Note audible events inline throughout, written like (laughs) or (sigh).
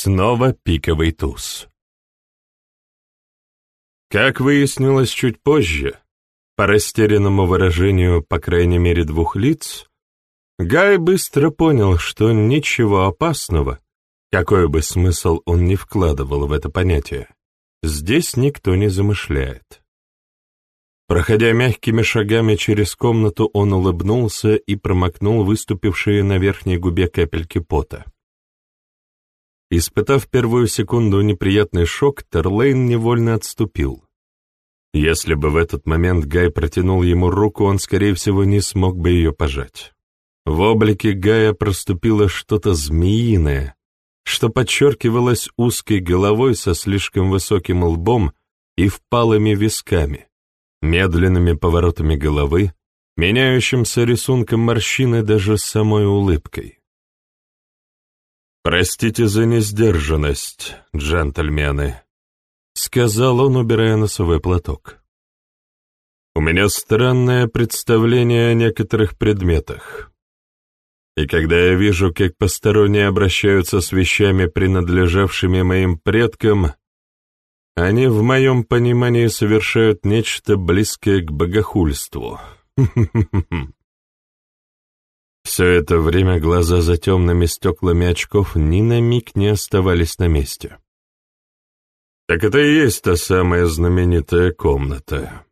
Снова пиковый туз. Как выяснилось чуть позже, по растерянному выражению, по крайней мере, двух лиц, Гай быстро понял, что ничего опасного, какой бы смысл он ни вкладывал в это понятие, здесь никто не замышляет. Проходя мягкими шагами через комнату, он улыбнулся и промокнул выступившие на верхней губе капельки пота. Испытав первую секунду неприятный шок, Терлейн невольно отступил. Если бы в этот момент Гай протянул ему руку, он, скорее всего, не смог бы ее пожать. В облике Гая проступило что-то змеиное, что подчеркивалось узкой головой со слишком высоким лбом и впалыми висками, медленными поворотами головы, меняющимся рисунком морщины даже самой улыбкой. «Простите за несдержанность, джентльмены», — сказал он, убирая носовой платок. «У меня странное представление о некоторых предметах. И когда я вижу, как посторонние обращаются с вещами, принадлежавшими моим предкам, они в моем понимании совершают нечто близкое к богохульству. (laughs) Все это время глаза за темными стеклами очков ни на миг не оставались на месте. Так это и есть та самая знаменитая комната.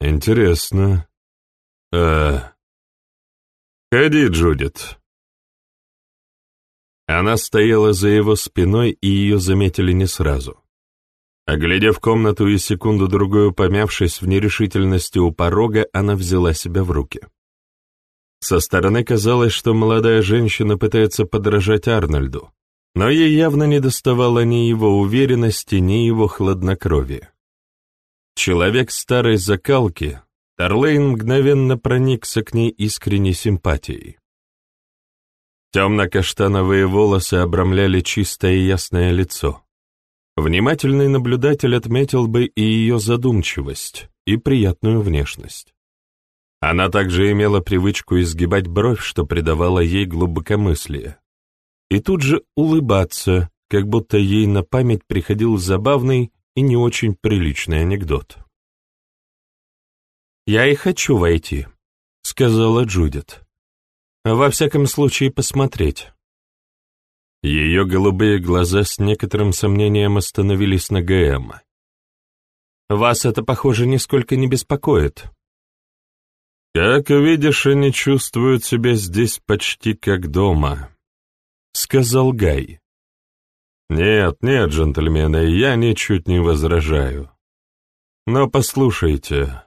Интересно. А... Ходи, Джудит. Она стояла за его спиной, и ее заметили не сразу. Оглядев комнату и секунду-другую помявшись в нерешительности у порога, она взяла себя в руки. Со стороны казалось, что молодая женщина пытается подражать Арнольду, но ей явно не доставало ни его уверенности, ни его хладнокровия. Человек старой закалки, Тарлейн мгновенно проникся к ней искренней симпатией. Темно-каштановые волосы обрамляли чистое и ясное лицо. Внимательный наблюдатель отметил бы и ее задумчивость, и приятную внешность. Она также имела привычку изгибать бровь, что придавало ей глубокомыслие. И тут же улыбаться, как будто ей на память приходил забавный и не очень приличный анекдот. «Я и хочу войти», — сказала Джудит. «Во всяком случае, посмотреть». Ее голубые глаза с некоторым сомнением остановились на ГМ. «Вас это, похоже, нисколько не беспокоит», «Как видишь, они чувствуют себя здесь почти как дома», — сказал Гай. «Нет, нет, джентльмены, я ничуть не возражаю. Но послушайте,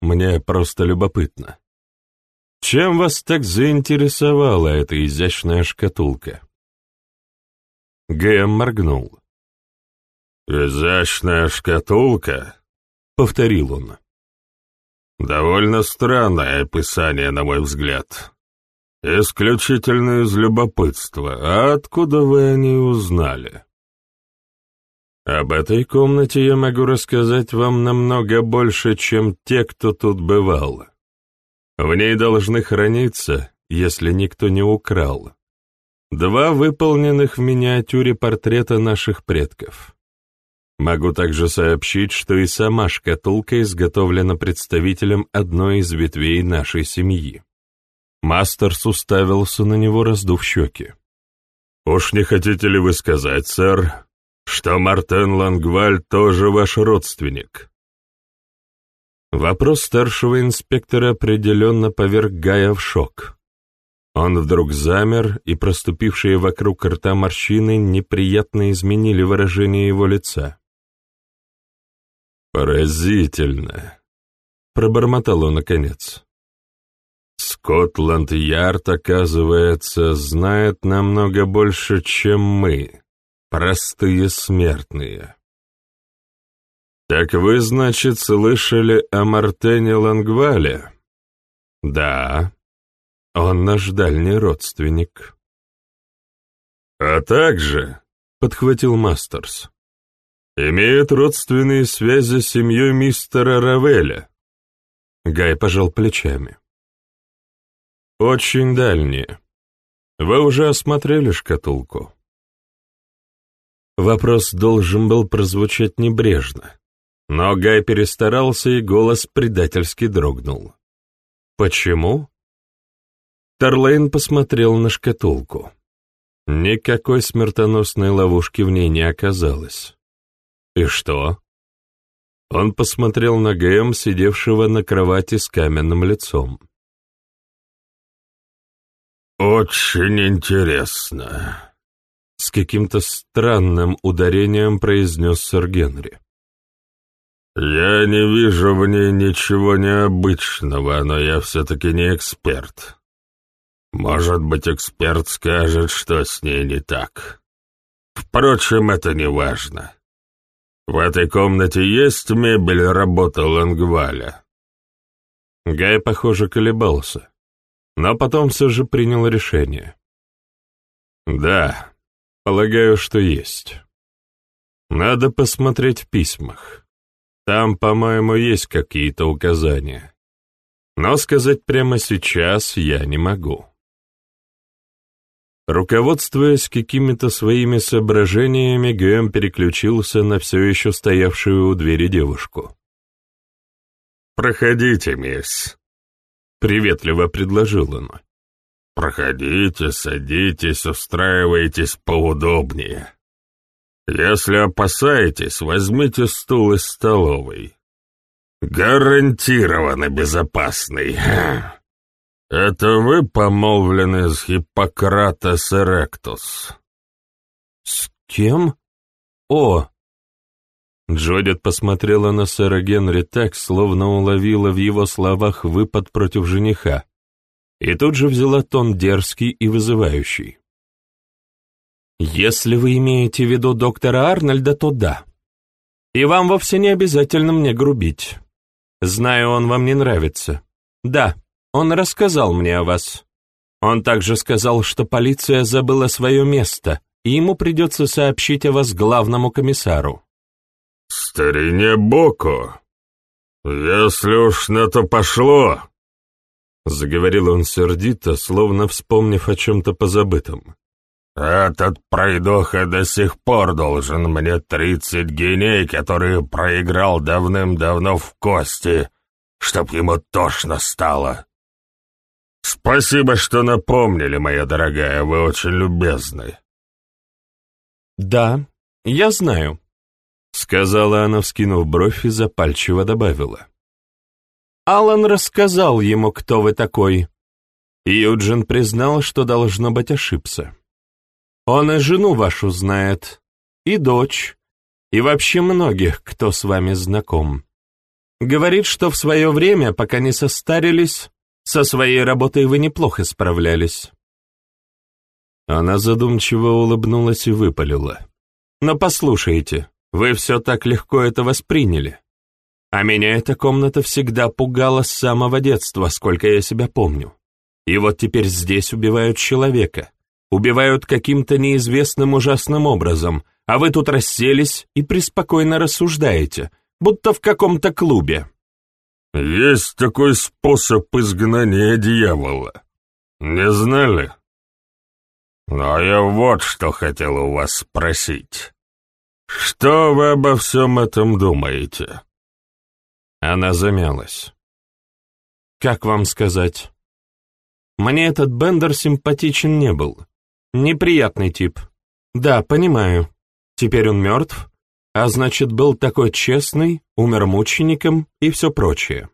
мне просто любопытно. Чем вас так заинтересовала эта изящная шкатулка?» Гэм моргнул. «Изящная шкатулка?» — повторил он. Довольно странное описание, на мой взгляд. Исключительно из любопытства. А откуда вы о ней узнали? Об этой комнате я могу рассказать вам намного больше, чем те, кто тут бывал. В ней должны храниться, если никто не украл, два выполненных в миниатюре портрета наших предков. Могу также сообщить, что и сама шкатулка изготовлена представителем одной из ветвей нашей семьи. Мастерс уставился на него, раздув щеки. «Уж не хотите ли вы сказать, сэр, что Мартен Лангваль тоже ваш родственник?» Вопрос старшего инспектора определенно поверг Гая в шок. Он вдруг замер, и проступившие вокруг рта морщины неприятно изменили выражение его лица. «Поразительно!» — пробормотал он наконец. «Скотланд-Ярд, оказывается, знает намного больше, чем мы, простые смертные». «Так вы, значит, слышали о Мартене Лангвале?» «Да, он наш дальний родственник». «А также», — подхватил Мастерс, имеет родственные связи с семьей мистера Равеля. Гай пожал плечами. Очень дальние. Вы уже осмотрели шкатулку? Вопрос должен был прозвучать небрежно, но Гай перестарался, и голос предательски дрогнул. «Почему?» Тарлейн посмотрел на шкатулку. Никакой смертоносной ловушки в ней не оказалось. «И что?» Он посмотрел на Гэм, сидевшего на кровати с каменным лицом. «Очень интересно», — с каким-то странным ударением произнес сэр Генри. «Я не вижу в ней ничего необычного, но я все-таки не эксперт. Может быть, эксперт скажет, что с ней не так. Впрочем, это не важно. В этой комнате есть мебель работы Лангваля?» Гай, похоже, колебался, но потом все же принял решение. «Да, полагаю, что есть. Надо посмотреть в письмах. Там, по-моему, есть какие-то указания. Но сказать прямо сейчас я не могу». Руководствуясь какими-то своими соображениями, Гюэм переключился на все еще стоявшую у двери девушку. «Проходите, мисс», — приветливо предложил он. «Проходите, садитесь, устраивайтесь поудобнее. Если опасаетесь, возьмите стул из столовой. Гарантированно безопасный». «Это вы помолвлены с Хиппократес Эректус?» «С кем? О!» Джодит посмотрела на сэра Генри так, словно уловила в его словах выпад против жениха, и тут же взяла тон дерзкий и вызывающий. «Если вы имеете в виду доктора Арнольда, то да. И вам вовсе не обязательно мне грубить. Знаю, он вам не нравится. Да, он рассказал мне о вас. Он также сказал, что полиция забыла свое место, и ему придется сообщить о вас главному комиссару». «Старине Боку, если уж на то пошло...» Заговорил он сердито, словно вспомнив о чем-то позабытом. «Этот пройдоха до сих пор должен мне тридцать геней, которые проиграл давным-давно в кости, чтоб ему тошно стало. «Спасибо, что напомнили, моя дорогая, вы очень любезны». «Да, я знаю», — сказала она, вскинув бровь и запальчиво добавила. Алан рассказал ему, кто вы такой. Юджин признал, что, должно быть, ошибся. Он и жену вашу знает, и дочь, и вообще многих, кто с вами знаком. Говорит, что в свое время, пока не состарились, со своей работой вы неплохо справлялись». Она задумчиво улыбнулась и выпалила. «Но послушайте, вы все так легко это восприняли. А меня эта комната всегда пугала с самого детства, сколько я себя помню. И вот теперь здесь убивают человека. Убивают каким-то неизвестным ужасным образом, а вы тут расселись и преспокойно рассуждаете, будто в каком-то клубе. Есть такой способ изгнания дьявола. Не знали? Но я вот что хотел у вас спросить. Что вы обо всем этом думаете?» Она замялась. «Как вам сказать? Мне этот Бендер симпатичен не был. Неприятный тип. Да, понимаю. Теперь он мертв, а значит, был такой честный, умер мучеником и все прочее.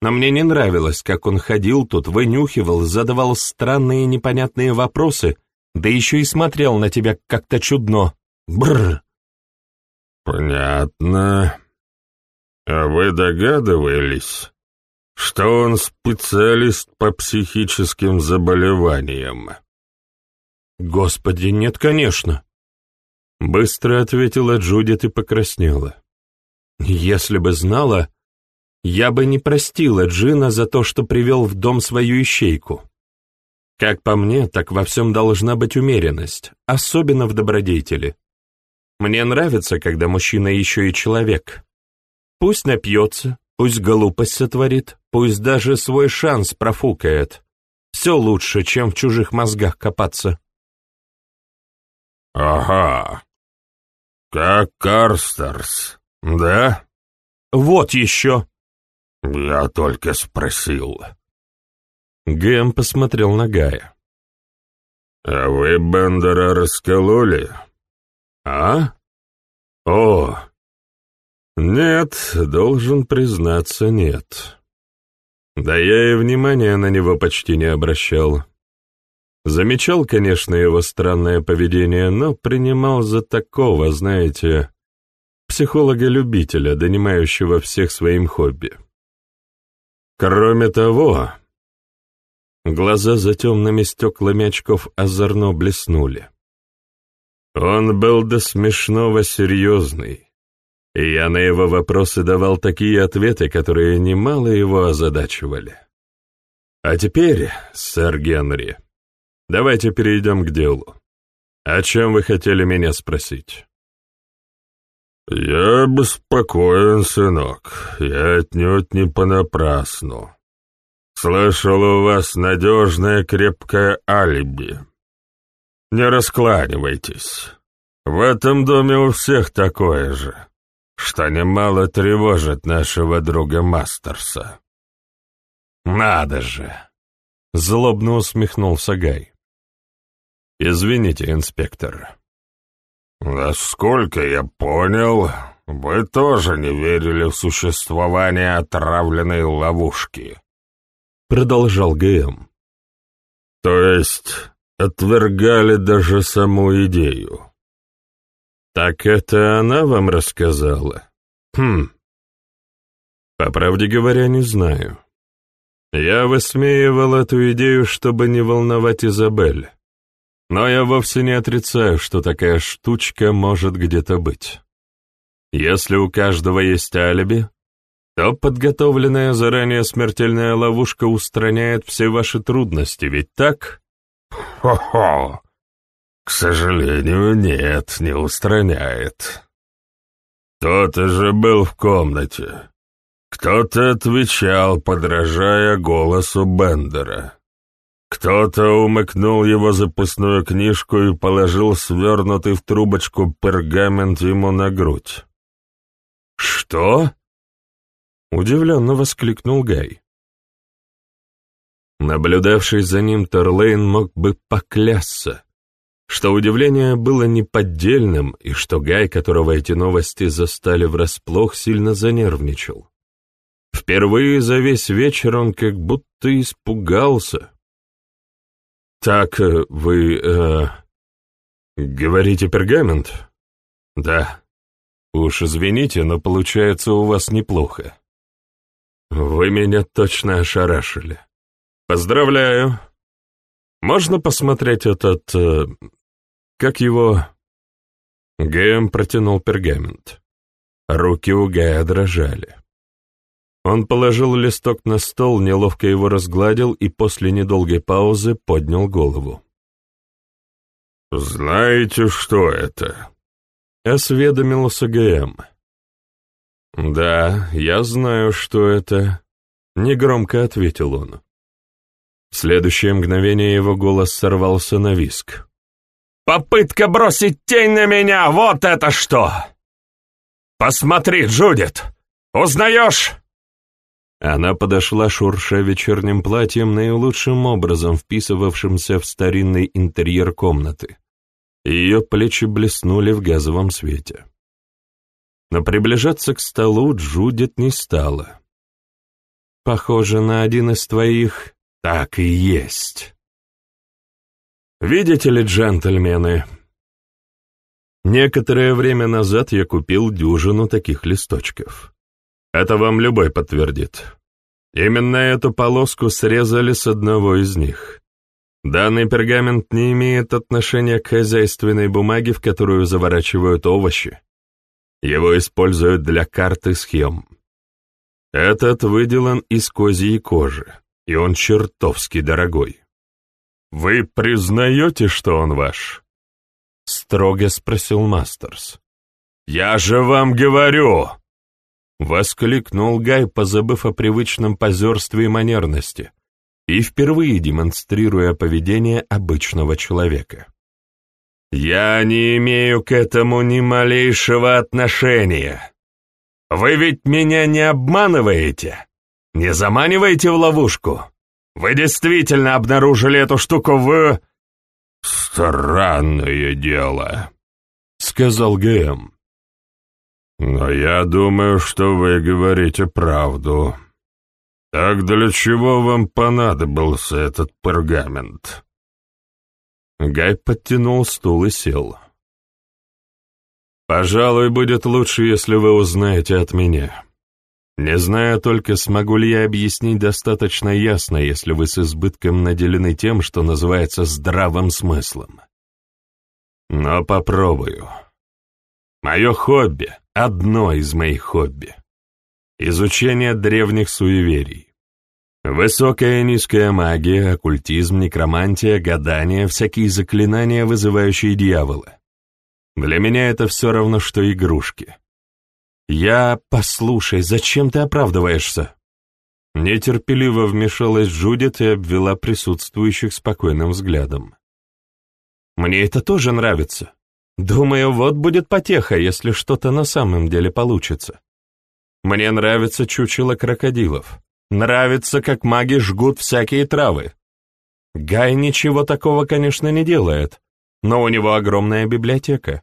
Но мне не нравилось, как он ходил тут, вынюхивал, задавал странные непонятные вопросы, да еще и смотрел на тебя как-то чудно. Бррр. Понятно. А вы догадывались, что он специалист по психическим заболеваниям? Господи, нет, конечно. Быстро ответила Джудит и покраснела. Если бы знала, я бы не простила Джина за то, что привел в дом свою ищейку. Как по мне, так во всем должна быть умеренность, особенно в добродетели. Мне нравится, когда мужчина еще и человек. Пусть напьется, пусть глупость сотворит, пусть даже свой шанс профукает. Все лучше, чем в чужих мозгах копаться. «Ага, Как Карстерс, да? Вот еще. Я только спросил. Гэм посмотрел на Гая. А вы Бендера раскололи? А? О! Нет, должен признаться, нет. Да я и внимания на него почти не обращал. Замечал, конечно, его странное поведение, но принимал за такого, знаете, психолога-любителя, донимающего всех своим хобби. Кроме того, глаза за темными стеклами очков озорно блеснули. Он был до смешного серьезный, и я на его вопросы давал такие ответы, которые немало его озадачивали. А теперь, сэр Генри, Давайте перейдем к делу. О чем вы хотели меня спросить? «Я беспокоен, сынок, я отнюдь не понапрасну. Слышал, у вас надежное крепкое алиби. Не раскланивайтесь. В этом доме у всех такое же, что немало тревожит нашего друга Мастерса». «Надо же!» — злобно усмехнулся Гай. «Извините, инспектор». «Насколько я понял, вы тоже не верили в существование отравленной ловушки», — продолжал ГМ. «То есть отвергали даже саму идею». «Так это она вам рассказала?» «Хм. По правде говоря, не знаю. Я высмеивал эту идею, чтобы не волновать Изабель. Но я вовсе не отрицаю, что такая штучка может где-то быть. Если у каждого есть алиби, то подготовленная заранее смертельная ловушка устраняет все ваши трудности, ведь так? Хо-хо! К сожалению, нет, не устраняет. Кто-то же был в комнате. Кто-то отвечал, подражая голосу Бендера. Кто-то умыкнул его записную книжку и положил свернутый в трубочку пергамент ему на грудь. «Что?» — удивленно воскликнул Гай. Наблюдавший за ним Торлейн мог бы поклясться, что удивление было неподдельным и что Гай, которого эти новости застали врасплох, сильно занервничал. Впервые за весь вечер он как будто испугался. «Так, э, вы... Э, говорите пергамент?» «Да. Уж извините, но получается у вас неплохо. Вы меня точно ошарашили. Поздравляю. Можно посмотреть этот... Э, как его...» Гэм протянул пергамент. Руки у Гая дрожали. Он положил листок на стол, неловко его разгладил и после недолгой паузы поднял голову. «Знаете, что это?» — осведомился ГМ. «Да, я знаю, что это», — негромко ответил он. В следующее мгновение его голос сорвался на виск. «Попытка бросить тень на меня! Вот это что! Посмотри, Джудит! Узнаешь?» Она подошла, шурша вечерним платьем, наилучшим образом вписывавшимся в старинный интерьер комнаты. Ее плечи блеснули в газовом свете. Но приближаться к столу Джудит не стала. «Похоже на один из твоих...» «Так и есть!» «Видите ли, джентльмены?» Некоторое время назад я купил дюжину таких листочков. Это вам любой подтвердит. Именно эту полоску срезали с одного из них. Данный пергамент не имеет отношения к хозяйственной бумаге, в которую заворачивают овощи. Его используют для карты схем. Этот выделан из козьей кожи, и он чертовски дорогой. «Вы признаете, что он ваш?» — строго спросил Мастерс. «Я же вам говорю!» Воскликнул Гай, позабыв о привычном позерстве и манерности, и впервые демонстрируя поведение обычного человека. Я не имею к этому ни малейшего отношения. Вы ведь меня не обманываете, не заманиваете в ловушку. Вы действительно обнаружили эту штуку в... «Странное дело», — сказал ГМ. «Но я думаю, что вы говорите правду. Так для чего вам понадобился этот пергамент?» Гай подтянул стул и сел. «Пожалуй, будет лучше, если вы узнаете от меня. Не знаю только, смогу ли я объяснить достаточно ясно, если вы с избытком наделены тем, что называется здравым смыслом. Но попробую. Мое хобби, одно из моих хобби — изучение древних суеверий. Высокая и низкая магия, оккультизм, некромантия, гадание, всякие заклинания, вызывающие дьявола. Для меня это все равно, что игрушки. Я... Послушай, зачем ты оправдываешься? Нетерпеливо вмешалась Джудит и обвела присутствующих спокойным взглядом. Мне это тоже нравится. Думаю, вот будет потеха, если что-то на самом деле получится. Мне нравится чучело крокодилов. Нравится, как маги жгут всякие травы. Гай ничего такого, конечно, не делает, но у него огромная библиотека.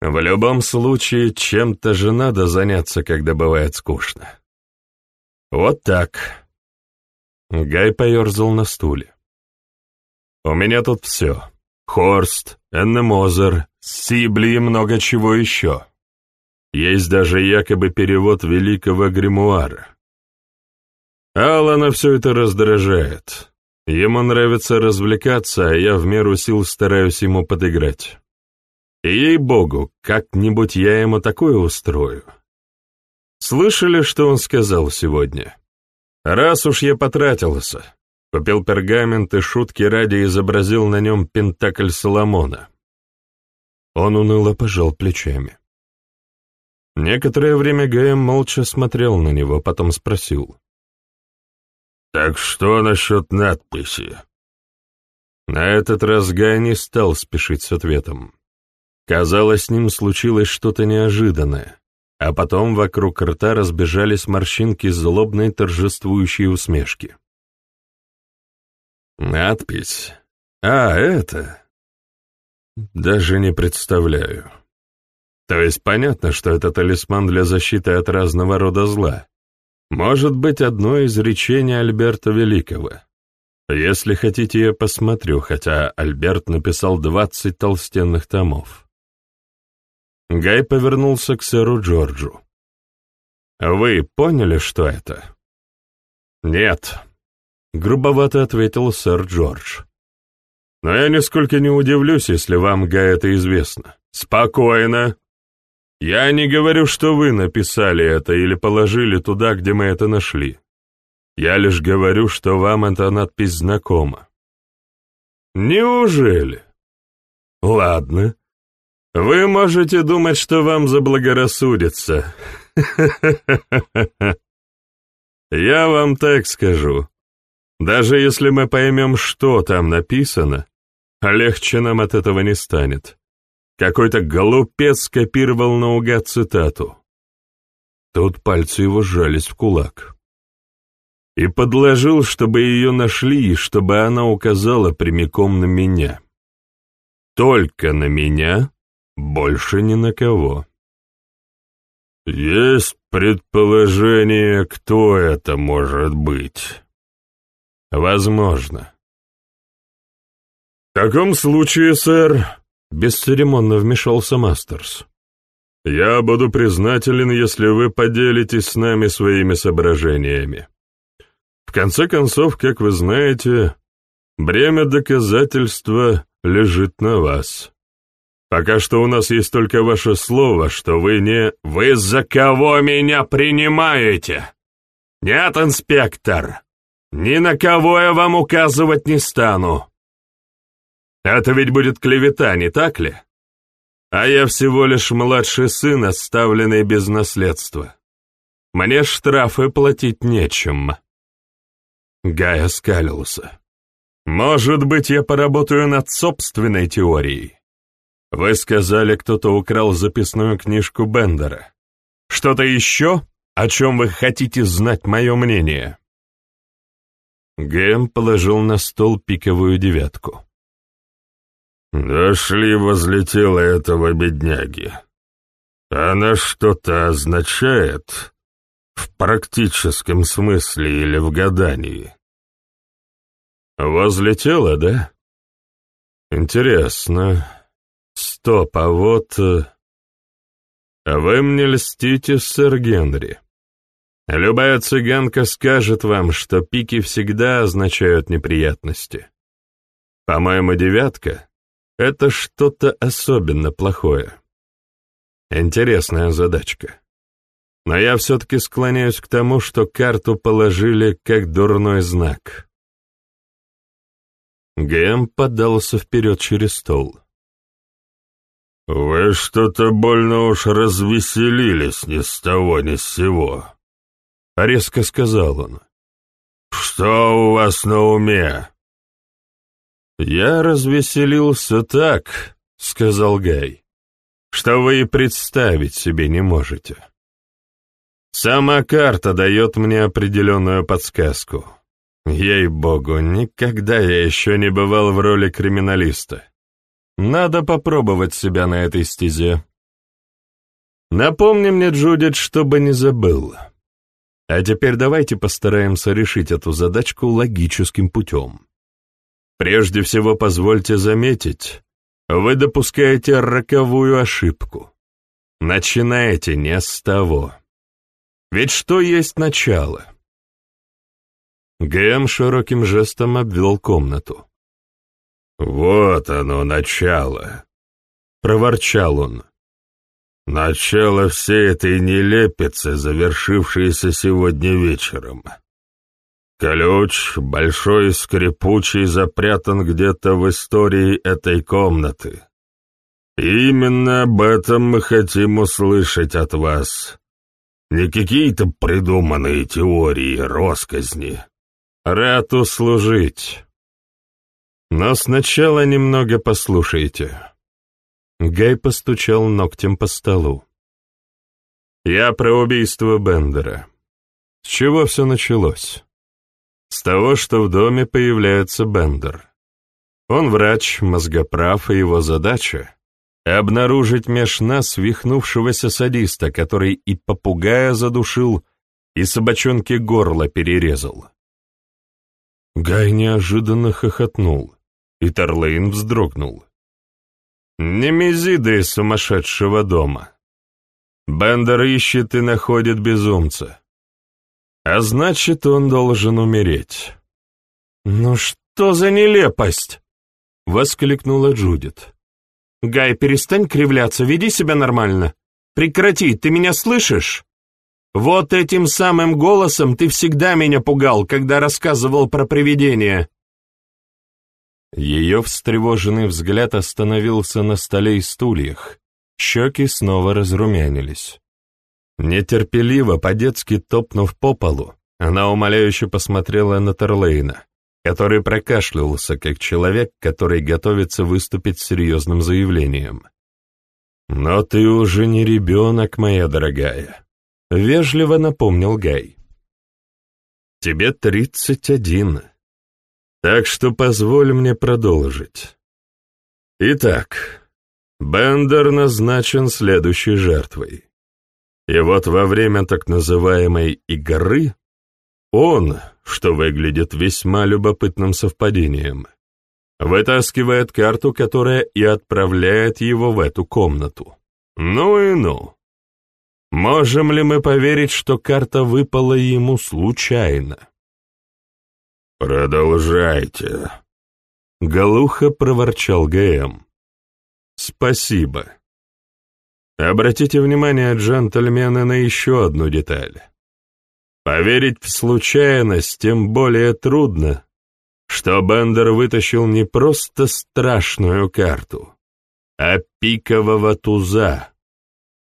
В любом случае, чем-то же надо заняться, когда бывает скучно. Вот так. Гай поерзал на стуле. У меня тут все. Хорст, Эннемозер, Сибли и много чего еще. Есть даже якобы перевод великого гримуара. Алана все это раздражает. Ему нравится развлекаться, а я в меру сил стараюсь ему подыграть. Ей-богу, как-нибудь я ему такое устрою. Слышали, что он сказал сегодня? Раз уж я потратился, купил пергамент и шутки ради изобразил на нем пентакль Соломона. Он уныло пожал плечами. Некоторое время Гаем молча смотрел на него, потом спросил. «Так что насчет надписи?» На этот раз Гай не стал спешить с ответом. Казалось, с ним случилось что-то неожиданное, а потом вокруг рта разбежались морщинки злобной торжествующей усмешки. «Надпись? А, это?» «Даже не представляю. То есть понятно, что это талисман для защиты от разного рода зла, может быть, одно из речений Альберта Великого. Если хотите, я посмотрю, хотя Альберт написал двадцать толстенных томов. Гай повернулся к сэру Джорджу. «Вы поняли, что это?» «Нет», — грубовато ответил сэр Джордж. «Но я нисколько не удивлюсь, если вам, Гай, это известно. Спокойно!» Я не говорю, что вы написали это или положили туда, где мы это нашли. Я лишь говорю, что вам эта надпись знакома. Неужели? Ладно. Вы можете думать, что вам заблагорассудится. (laughs) Я вам так скажу. Даже если мы поймем, что там написано, легче нам от этого не станет. Какой-то голупец скопировал наугад цитату. Тут пальцы его сжались в кулак. И подложил, чтобы ее нашли, и чтобы она указала прямиком на меня. Только на меня, больше ни на кого. Есть предположение, кто это может быть? Возможно. В таком случае, сэр, Бесцеремонно вмешался Мастерс. «Я буду признателен, если вы поделитесь с нами своими соображениями. В конце концов, как вы знаете, бремя доказательства лежит на вас. Пока что у нас есть только ваше слово, что вы не... Вы за кого меня принимаете? Нет, инспектор, ни на кого я вам указывать не стану. Это ведь будет клевета, не так ли? А я всего лишь младший сын, оставленный без наследства. Мне штрафы платить нечем. Гай оскалился. Может быть, я поработаю над собственной теорией. Вы сказали, кто-то украл записную книжку Бендера. Что-то еще, о чем вы хотите знать мое мнение?» Гэм положил на стол пиковую девятку. «Дошли возле тела этого бедняги. Она что-то означает в практическом смысле или в гадании?» «Возле тела, да? Интересно. Стоп, а вот...» э, «Вы мне льстите, сэр Генри. Любая цыганка скажет вам, что пики всегда означают неприятности. По-моему, девятка — это что-то особенно плохое. Интересная задачка. Но я все-таки склоняюсь к тому, что карту положили как дурной знак. Гэм подался вперед через стол. «Вы что-то больно уж развеселились ни с того ни с сего», — резко сказал он. «Что у вас на уме?» «Я развеселился так», — сказал Гай, — «что вы и представить себе не можете. Сама карта дает мне определенную подсказку. Ей-богу, никогда я еще не бывал в роли криминалиста. Надо попробовать себя на этой стезе. Напомни мне, Джудит, чтобы не забыл». А теперь давайте постараемся решить эту задачку логическим путем. Прежде всего, позвольте заметить, вы допускаете роковую ошибку. Начинаете не с того. Ведь что есть начало? Гэм широким жестом обвел комнату. «Вот оно, начало!» — проворчал он. Начало всей этой нелепицы, завершившейся сегодня вечером. Ключ, большой и скрипучий, запрятан где-то в истории этой комнаты. Именно об этом мы хотим услышать от вас. Не какие-то придуманные теории, росказни. Рад услужить. Но сначала немного послушайте. Гай постучал ногтем по столу. «Я про убийство Бендера. С чего все началось? С того, что в доме появляется Бендер. Он врач, мозгоправ, и его задача — обнаружить меж нас свихнувшегося садиста, который и попугая задушил, и собачонке горло перерезал». Гай неожиданно хохотнул, и Тарлейн вздрогнул. Немезиды из сумасшедшего дома. Бендер ищет и находит безумца. А значит, он должен умереть. «Ну что за нелепость?» — воскликнула Джудит. «Гай, перестань кривляться, веди себя нормально. Прекрати, ты меня слышишь? Вот этим самым голосом ты всегда меня пугал, когда рассказывал про привидения. Ее встревоженный взгляд остановился на столе и стульях. Щеки снова разрумянились. Нетерпеливо, по-детски топнув по полу, она умоляюще посмотрела на Терлейна, который прокашлялся, как человек, который готовится выступить с серьезным заявлением. «Но ты уже не ребенок, моя дорогая», — вежливо напомнил Гай. «Тебе тридцать один». Так что позволь мне продолжить. Итак, Бендер назначен следующей жертвой. И вот во время так называемой «игры» он, что выглядит весьма любопытным совпадением, вытаскивает карту, которая и отправляет его в эту комнату. Ну и ну. Можем ли мы поверить, что карта выпала ему случайно? «Продолжайте», — глухо проворчал ГМ. «Спасибо. Обратите внимание, джентльмены, на еще одну деталь. Поверить в случайность тем более трудно, что Бендер вытащил не просто страшную карту, а пикового туза,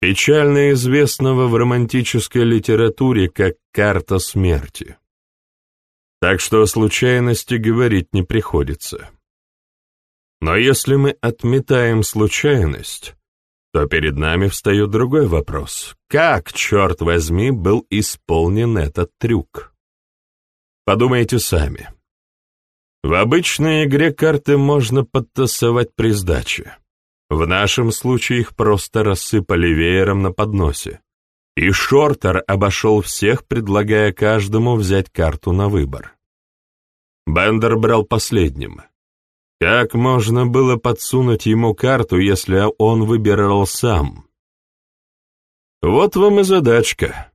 печально известного в романтической литературе как карта смерти. Так что о случайности говорить не приходится. Но если мы отметаем случайность, то перед нами встает другой вопрос. Как, черт возьми, был исполнен этот трюк? Подумайте сами. В обычной игре карты можно подтасовать при сдаче. В нашем случае их просто рассыпали веером на подносе. И Шортер обошел всех, предлагая каждому взять карту на выбор. Бендер брал последним. Как можно было подсунуть ему карту, если он выбирал сам? Вот вам и задачка.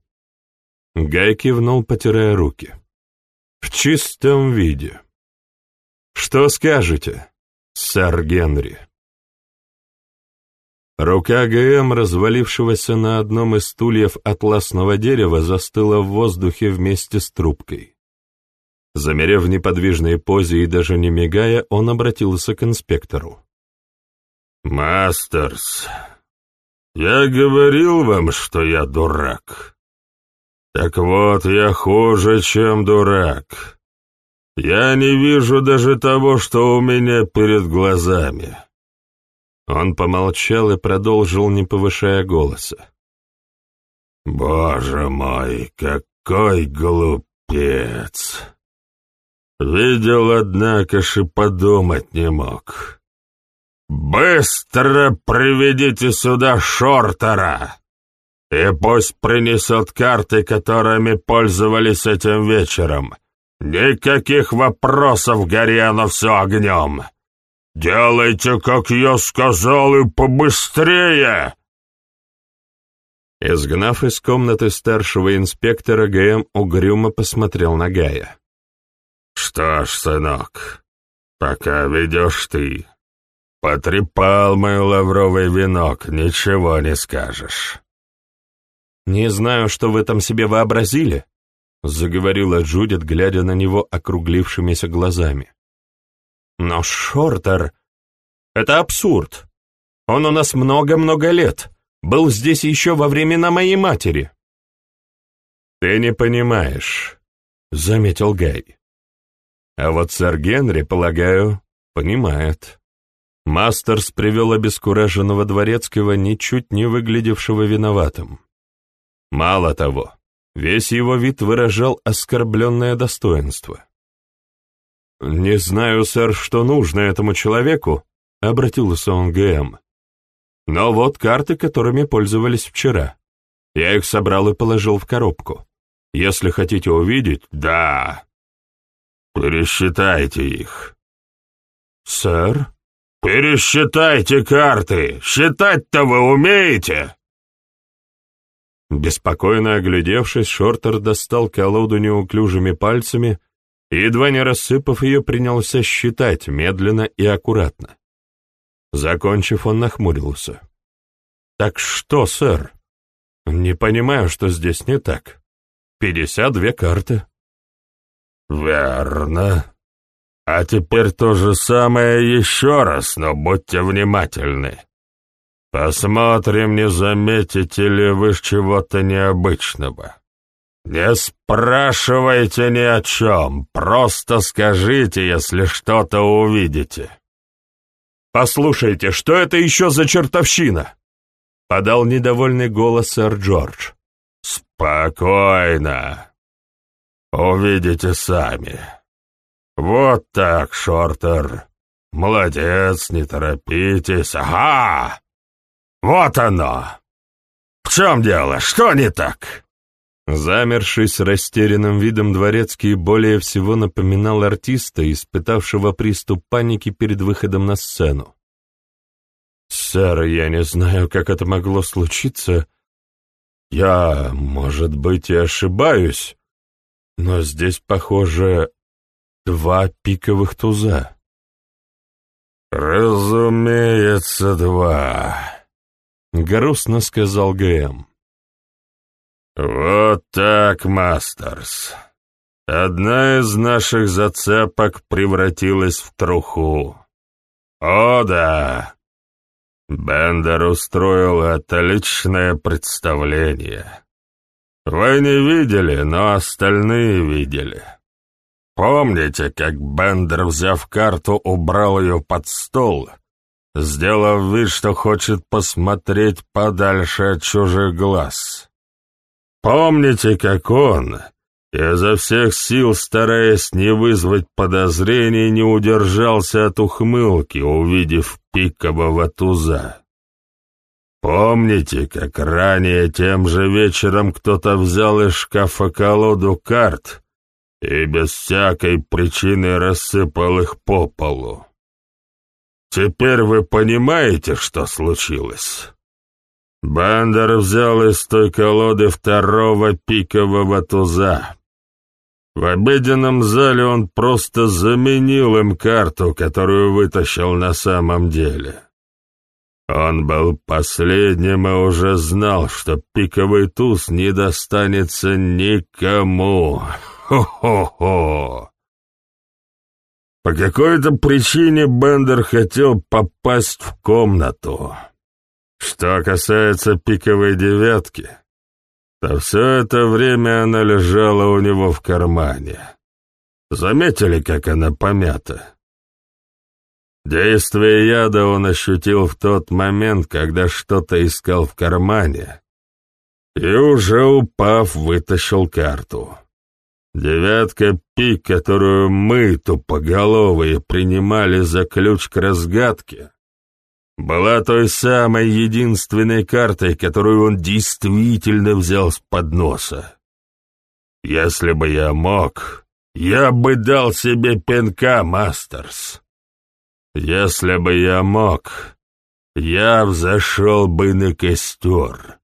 Гай кивнул, потирая руки. В чистом виде. Что скажете, сэр Генри? Рука ГМ, развалившегося на одном из стульев атласного дерева, застыла в воздухе вместе с трубкой. Замерев в неподвижной позе и даже не мигая, он обратился к инспектору. «Мастерс, я говорил вам, что я дурак. Так вот, я хуже, чем дурак. Я не вижу даже того, что у меня перед глазами». Он помолчал и продолжил, не повышая голоса. «Боже мой, какой глупец! Видел, однако ж и подумать не мог. Быстро приведите сюда Шортера, и пусть принесет карты, которыми пользовались этим вечером. Никаких вопросов, гори оно все огнем!» «Делайте, как я сказал, и побыстрее!» Изгнав из комнаты старшего инспектора, ГМ угрюмо посмотрел на Гая. «Что ж, сынок, пока ведешь ты. Потрепал мой лавровый венок, ничего не скажешь». «Не знаю, что вы там себе вообразили», — заговорила Джудит, глядя на него округлившимися глазами. Но Шортер... Это абсурд. Он у нас много-много лет. Был здесь еще во времена моей матери. Ты не понимаешь, — заметил Гай. А вот сэр Генри, полагаю, понимает. Мастерс привел обескураженного дворецкого, ничуть не выглядевшего виноватым. Мало того, весь его вид выражал оскорбленное достоинство. «Не знаю, сэр, что нужно этому человеку», — обратился он к ГМ. «Но вот карты, которыми пользовались вчера. Я их собрал и положил в коробку. Если хотите увидеть, да. Пересчитайте их». «Сэр?» «Пересчитайте карты! Считать-то вы умеете?» Беспокойно оглядевшись, Шортер достал колоду неуклюжими пальцами едва не рассыпав ее, принялся считать медленно и аккуратно. Закончив, он нахмурился. «Так что, сэр? Не понимаю, что здесь не так. Пятьдесят две карты». «Верно. А теперь то же самое еще раз, но будьте внимательны. Посмотрим, не заметите ли вы чего-то необычного». «Не спрашивайте ни о чем, просто скажите, если что-то увидите». «Послушайте, что это еще за чертовщина?» — подал недовольный голос сэр Джордж. «Спокойно. Увидите сами. Вот так, Шортер. Молодец, не торопитесь. Ага! Вот оно! В чем дело? Что не так?» Замерший с растерянным видом дворецкий более всего напоминал артиста, испытавшего приступ паники перед выходом на сцену. «Сэр, я не знаю, как это могло случиться. Я, может быть, и ошибаюсь, но здесь, похоже, два пиковых туза». «Разумеется, два», — грустно сказал ГМ. «Вот так, Мастерс. Одна из наших зацепок превратилась в труху. О да! Бендер устроил отличное представление. Вы не видели, но остальные видели. Помните, как Бендер, взяв карту, убрал ее под стол, сделав вид, что хочет посмотреть подальше от чужих глаз? Помните, как он, изо всех сил стараясь не вызвать подозрений, не удержался от ухмылки, увидев пикового туза? Помните, как ранее тем же вечером кто-то взял из шкафа колоду карт и без всякой причины рассыпал их по полу? Теперь вы понимаете, что случилось? Бандер взял из той колоды второго пикового туза. В обеденном зале он просто заменил им карту, которую вытащил на самом деле. Он был последним и уже знал, что пиковый туз не достанется никому. Хо-хо-хо! По какой-то причине Бендер хотел попасть в комнату. Что касается пиковой девятки, то все это время она лежала у него в кармане. Заметили, как она помята? Действие яда он ощутил в тот момент, когда что-то искал в кармане, и уже упав, вытащил карту. Девятка пик, которую мы, тупоголовые, принимали за ключ к разгадке, была той самой единственной картой, которую он действительно взял с подноса. Если бы я мог, я бы дал себе пинка, Мастерс. Если бы я мог, я взошел бы на костер.